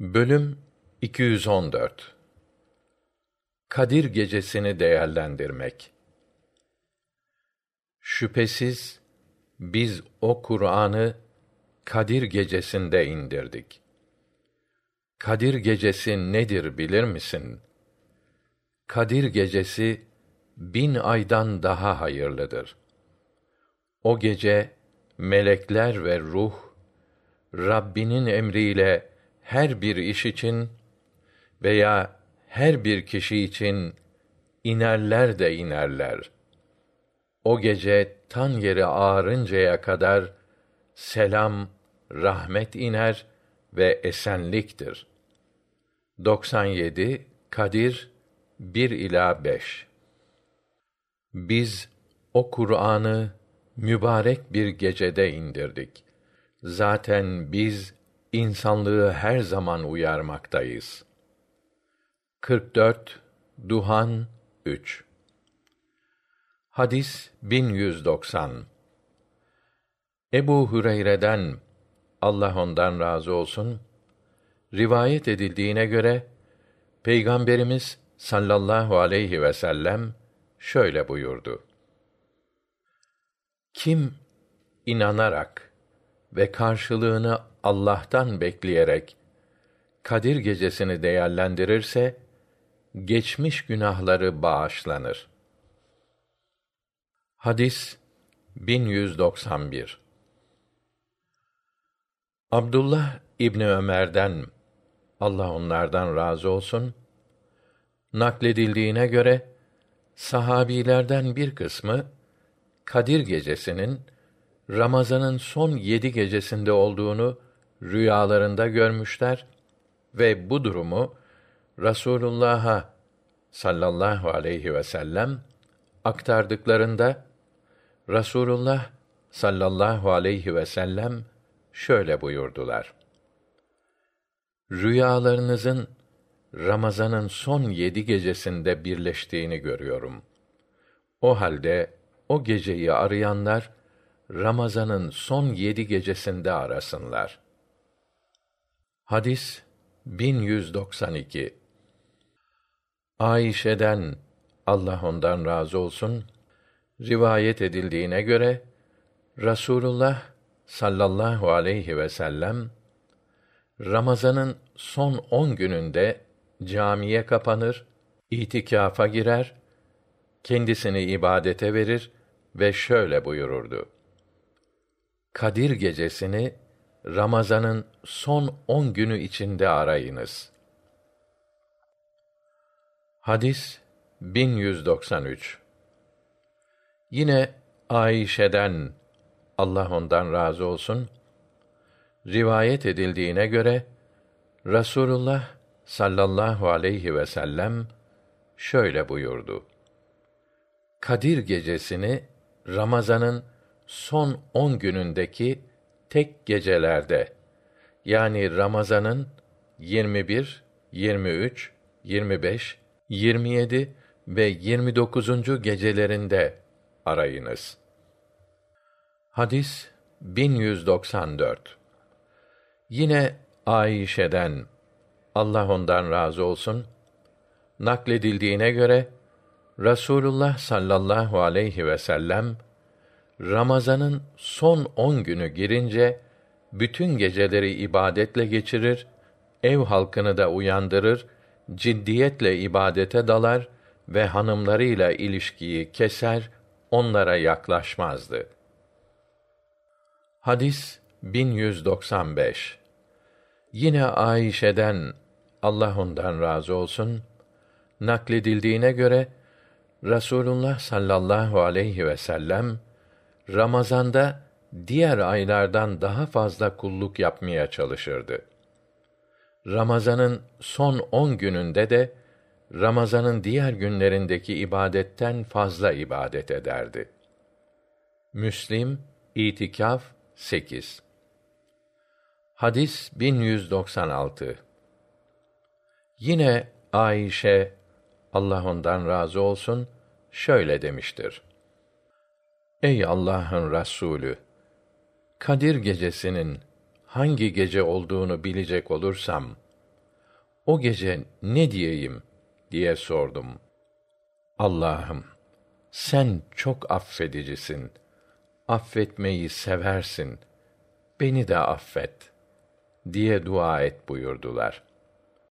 Bölüm 214 Kadir gecesini değerlendirmek. Şüphesiz biz o Kur'an'ı Kadir gecesinde indirdik. Kadir gecesi nedir bilir misin? Kadir gecesi bin aydan daha hayırlıdır. O gece melekler ve ruh Rabbinin emriyle her bir iş için veya her bir kişi için inerler de inerler. O gece tan yeri ağarıncaya kadar selam, rahmet iner ve esenliktir. 97 Kadir 1 ila 5 Biz o Kur'an'ı mübarek bir gecede indirdik. Zaten biz insanlığı her zaman uyarmaktayız. 44 Duhan 3 Hadis 1190 Ebu Hüreyre'den Allah ondan razı olsun rivayet edildiğine göre Peygamberimiz sallallahu aleyhi ve sellem şöyle buyurdu. Kim inanarak ve karşılığını Allah'tan bekleyerek Kadir gecesini değerlendirirse geçmiş günahları bağışlanır. Hadis 1191 Abdullah İbni Ömer'den Allah onlardan razı olsun nakledildiğine göre sahabilerden bir kısmı Kadir gecesinin Ramazan'ın son yedi gecesinde olduğunu rüyalarında görmüşler ve bu durumu Rasulullah'a sallallahu aleyhi ve sellem aktardıklarında Rasulullah sallallahu aleyhi ve sellem şöyle buyurdular. Rüyalarınızın Ramazan'ın son yedi gecesinde birleştiğini görüyorum. O halde o geceyi arayanlar Ramazan'ın son yedi gecesinde arasınlar. Hadis 1192 Ayşe'den Allah ondan razı olsun rivayet edildiğine göre Rasulullah sallallahu aleyhi ve sellem Ramazan'ın son on gününde camiye kapanır, itikafa girer, kendisini ibadete verir ve şöyle buyururdu. Kadir gecesini Ramazan'ın son on günü içinde arayınız. Hadis 1193 Yine Ayşe'den Allah ondan razı olsun rivayet edildiğine göre Rasulullah sallallahu aleyhi ve sellem şöyle buyurdu. Kadir gecesini Ramazan'ın son on günündeki tek gecelerde yani Ramazan'ın 21, 23, 25, 27 ve 29. gecelerinde arayınız. Hadis 1194 Yine Ayşe'den Allah ondan razı olsun nakledildiğine göre Rasulullah sallallahu aleyhi ve sellem Ramazan'ın son on günü girince bütün geceleri ibadetle geçirir, ev halkını da uyandırır, ciddiyetle ibadete dalar ve hanımlarıyla ilişkiyi keser, onlara yaklaşmazdı. Hadis 1195 Yine Ayşe'den Allah ondan razı olsun nakledildiğine göre Rasulullah sallallahu aleyhi ve sellem Ramazanda diğer aylardan daha fazla kulluk yapmaya çalışırdı. Ramazanın son on gününde de Ramazanın diğer günlerindeki ibadetten fazla ibadet ederdi. Müslim İtikaf 8 Hadis 1196 Yine Ayşe Allah ondan razı olsun şöyle demiştir. Ey Allah'ın Resulü! Kadir gecesinin hangi gece olduğunu bilecek olursam o gece ne diyeyim diye sordum. Allah'ım sen çok affedicisin. Affetmeyi seversin. Beni de affet diye dua et buyurdular.